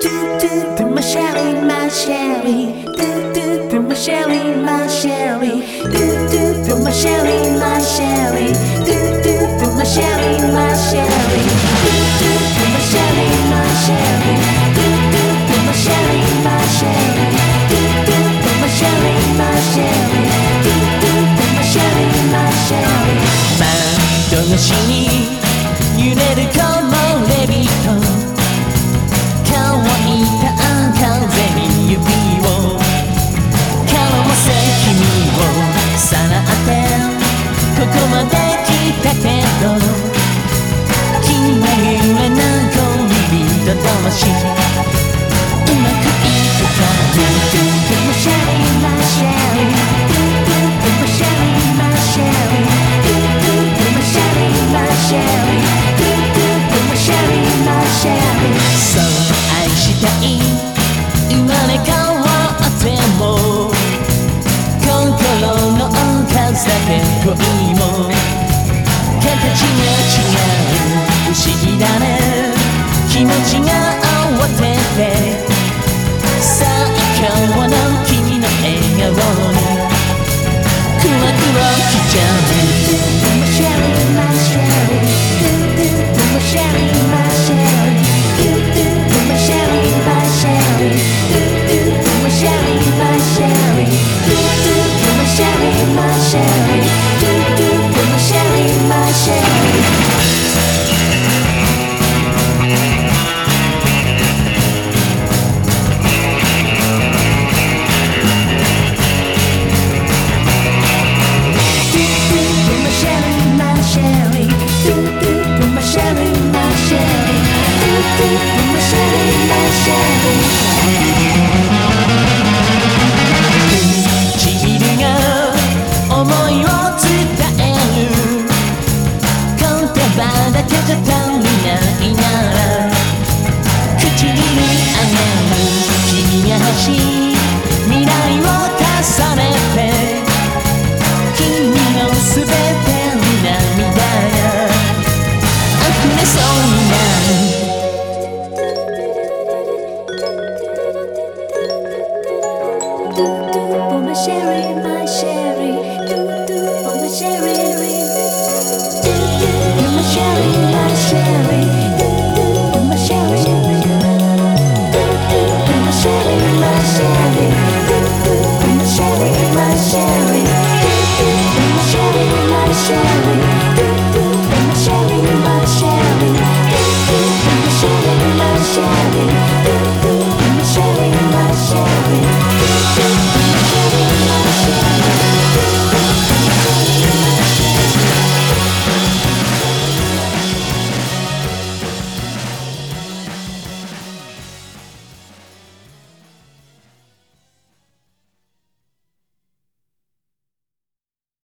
do do do my Shelly, my Shelly. Do do do my Shelly, my Shelly. Do do do my Shelly, my Shelly. Do do do my Shelly, my Shelly. Do do do my Shelly, my Shelly. Do do do my Shelly, my Shelly. Do do do my Shelly, my Shelly. Do do do my Shelly, my Shelly. 窓越しに揺れるここまで来たけど気まぐれな数だけ恋も形が違う不思議だね気持ちが慌てて最強の君の笑顔にクラクラ来ちゃう Shelly, my Shelly. Do do do my Shelly, my Shelly. Do do do my Shelly, my Shelly. Do do do my Shelly, do do for my Shelly, my Shelly, do do for my Shelly.